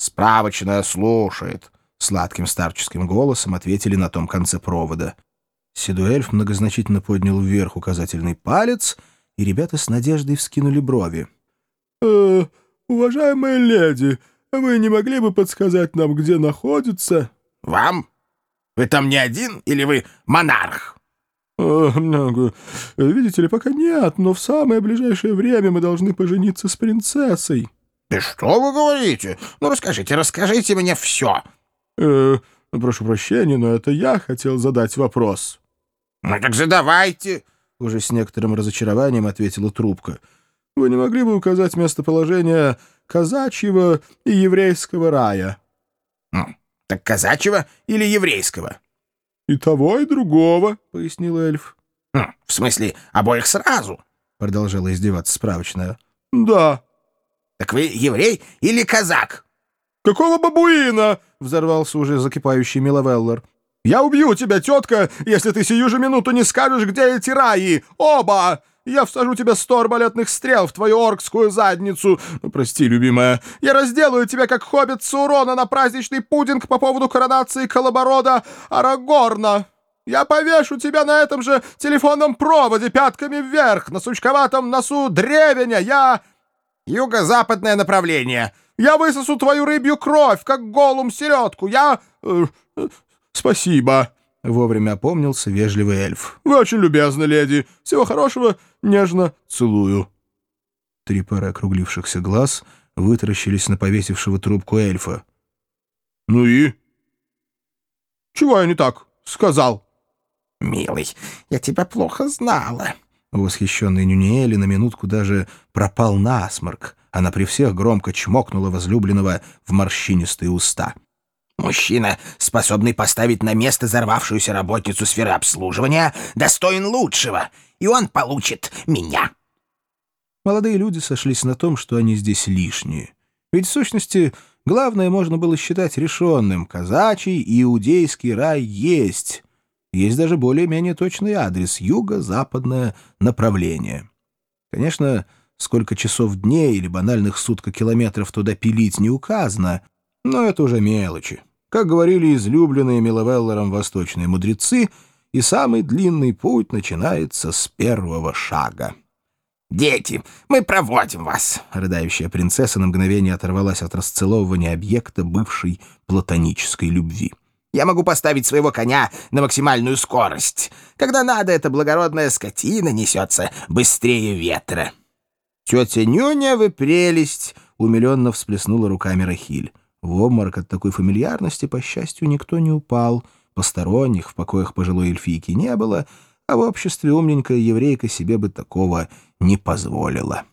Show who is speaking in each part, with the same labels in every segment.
Speaker 1: «Справочная слушает», — сладким старческим голосом ответили на том конце провода. Седой эльф многозначительно поднял вверх указательный палец, и ребята с надеждой вскинули брови.
Speaker 2: «Э, уважаемая леди, вы не могли бы подсказать нам, где находится?»
Speaker 1: «Вам? Вы там не один или вы монарх?»
Speaker 2: Э, «Видите ли, пока нет, но в самое ближайшее время мы должны пожениться с принцессой».
Speaker 1: «Да что вы говорите? Ну, расскажите, расскажите мне все».
Speaker 2: «Э, прошу прощения, но это я хотел задать вопрос».
Speaker 1: «Ну так задавайте», —
Speaker 2: уже с некоторым разочарованием ответила трубка. «Вы не могли бы указать местоположение казачьего и еврейского рая?»
Speaker 1: «Ну, так казачьего или еврейского?»
Speaker 2: «И того, и другого», — пояснил эльф.
Speaker 1: «Хм, «В смысле, обоих сразу?»
Speaker 2: — продолжала издеваться справочная. «Да».
Speaker 1: «Так вы еврей или казак?»
Speaker 2: «Какого бабуина?» — взорвался уже закипающий Миловеллер. «Я убью тебя, тетка, если ты сию же минуту не скажешь, где эти раи! Оба! Я всажу тебе сто арбалетных стрел в твою оркскую задницу. Ну, прости, любимая. Я разделаю тебя, как хоббит Саурона, на праздничный пудинг по поводу коронации колоборода Арагорна. Я повешу тебя на этом же телефонном проводе пятками вверх, на сучковатом носу древеня. Я...
Speaker 1: Юго-западное направление.
Speaker 2: Я высосу твою рыбью кровь, как голум селедку. Я... Э, спасибо. — вовремя опомнился вежливый эльф. «Вы очень любезны, леди. Всего хорошего. Нежно целую». Три пары округлившихся глаз вытаращились на повесившего трубку эльфа. «Ну и?» «Чего я не так сказал?»
Speaker 1: «Милый, я тебя плохо знала».
Speaker 2: Восхищенный Нюниэли на минутку даже пропал насморк. Она при всех громко чмокнула возлюбленного в морщинистые уста.
Speaker 1: Мужчина, способный поставить на место взорвавшуюся работницу сферы обслуживания, достоин лучшего, и он получит меня.
Speaker 2: Молодые люди сошлись на том, что они здесь лишние. Ведь, в сущности, главное можно было считать решенным. Казачий и иудейский рай есть. Есть даже более-менее точный адрес — юго-западное направление. Конечно, сколько часов дней или банальных сутка-километров туда пилить не указано, но это уже мелочи. Как говорили излюбленные Миловеллером восточные мудрецы, и самый длинный путь начинается с первого шага.
Speaker 1: «Дети, мы проводим вас!»
Speaker 2: Рыдающая принцесса на мгновение оторвалась от расцеловывания объекта бывшей платонической любви.
Speaker 1: «Я могу поставить своего коня на максимальную скорость. Когда надо, эта благородная скотина несется быстрее ветра».
Speaker 2: «Тетя Нюня, вы прелесть!» — умиленно всплеснула руками Рахиль. В обморок от такой фамильярности, по счастью, никто не упал. Посторонних в покоях пожилой эльфийки не было, а в обществе умненькая еврейка себе бы такого не позволила.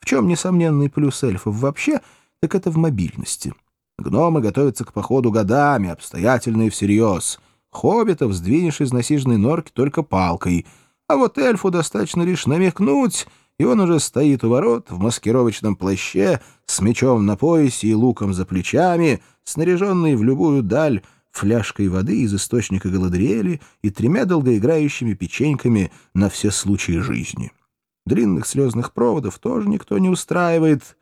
Speaker 2: В чем несомненный плюс эльфов вообще, так это в мобильности. Гномы готовятся к походу годами, обстоятельно и всерьез. Хоббитов сдвинешь из насиженной норки только палкой, а вот эльфу достаточно лишь намекнуть — и он уже стоит у ворот в маскировочном плаще с мечом на поясе и луком за плечами, снаряженный в любую даль фляжкой воды из источника Галадриэли и тремя долгоиграющими печеньками на все случаи жизни. Длинных слезных проводов тоже никто не устраивает.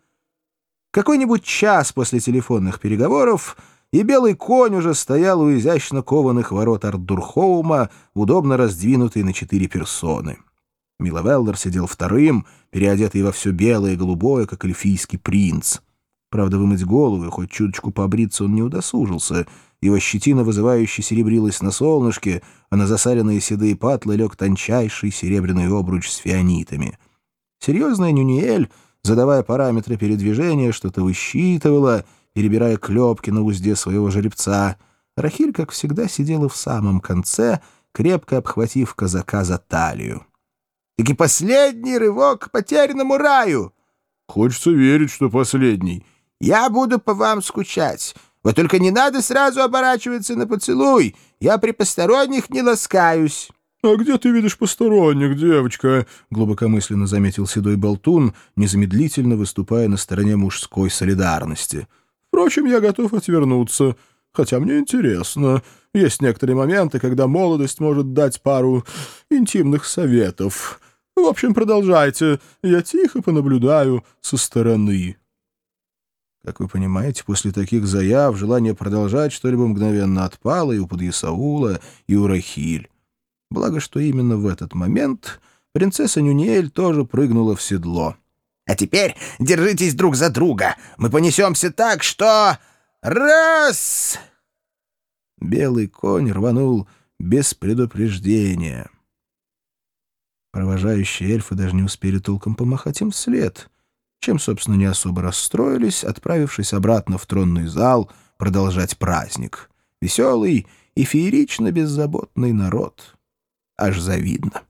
Speaker 2: Какой-нибудь час после телефонных переговоров и белый конь уже стоял у изящно кованых ворот Ардурхоума, удобно раздвинутый на четыре персоны. Миловеллер сидел вторым, переодетый во все белое и голубое, как эльфийский принц. Правда, вымыть голову и хоть чуточку побриться он не удосужился. Его щетина вызывающе серебрилась на солнышке, а на засаленные седые патлы лег тончайший серебряный обруч с фианитами. Серьезная Нюниэль, задавая параметры передвижения, что-то высчитывала, перебирая клепки на узде своего жеребца. Рахиль, как всегда, сидела в самом конце, крепко обхватив казака за талию таки последний рывок к потерянному раю.
Speaker 3: Хочется верить, что последний.
Speaker 1: Я буду по вам скучать. Вот только не надо сразу оборачиваться на поцелуй. Я при посторонних не ласкаюсь.
Speaker 3: — А где ты видишь посторонних, девочка?
Speaker 2: — глубокомысленно заметил седой болтун, незамедлительно выступая на стороне мужской солидарности. — Впрочем, я готов отвернуться, хотя мне интересно. Есть некоторые моменты, когда молодость может дать пару интимных советов. В общем, продолжайте. Я тихо понаблюдаю со стороны.
Speaker 1: Как вы понимаете, после таких заяв желание продолжать что-либо мгновенно отпало и у Подъясаула, и у Рахиль. Благо, что именно в этот момент принцесса Нюниэль тоже прыгнула в седло.
Speaker 2: «А теперь держитесь друг за друга. Мы понесемся так, что... Раз!»
Speaker 1: Белый конь рванул без предупреждения. Провожающие эльфы даже не успели толком помахать им вслед, чем, собственно, не особо расстроились, отправившись обратно в тронный зал продолжать праздник. Веселый и феерично беззаботный народ. Аж завидно.